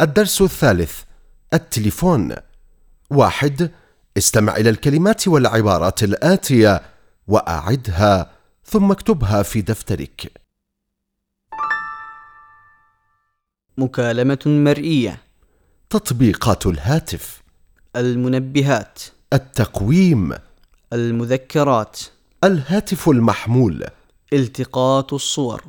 الدرس الثالث التليفون. واحد استمع إلى الكلمات والعبارات الآتية وأعدها ثم اكتبها في دفترك. مكالمة مرئية. تطبيقات الهاتف. المنبهات. التقويم. المذكرات. الهاتف المحمول. التقاط الصور.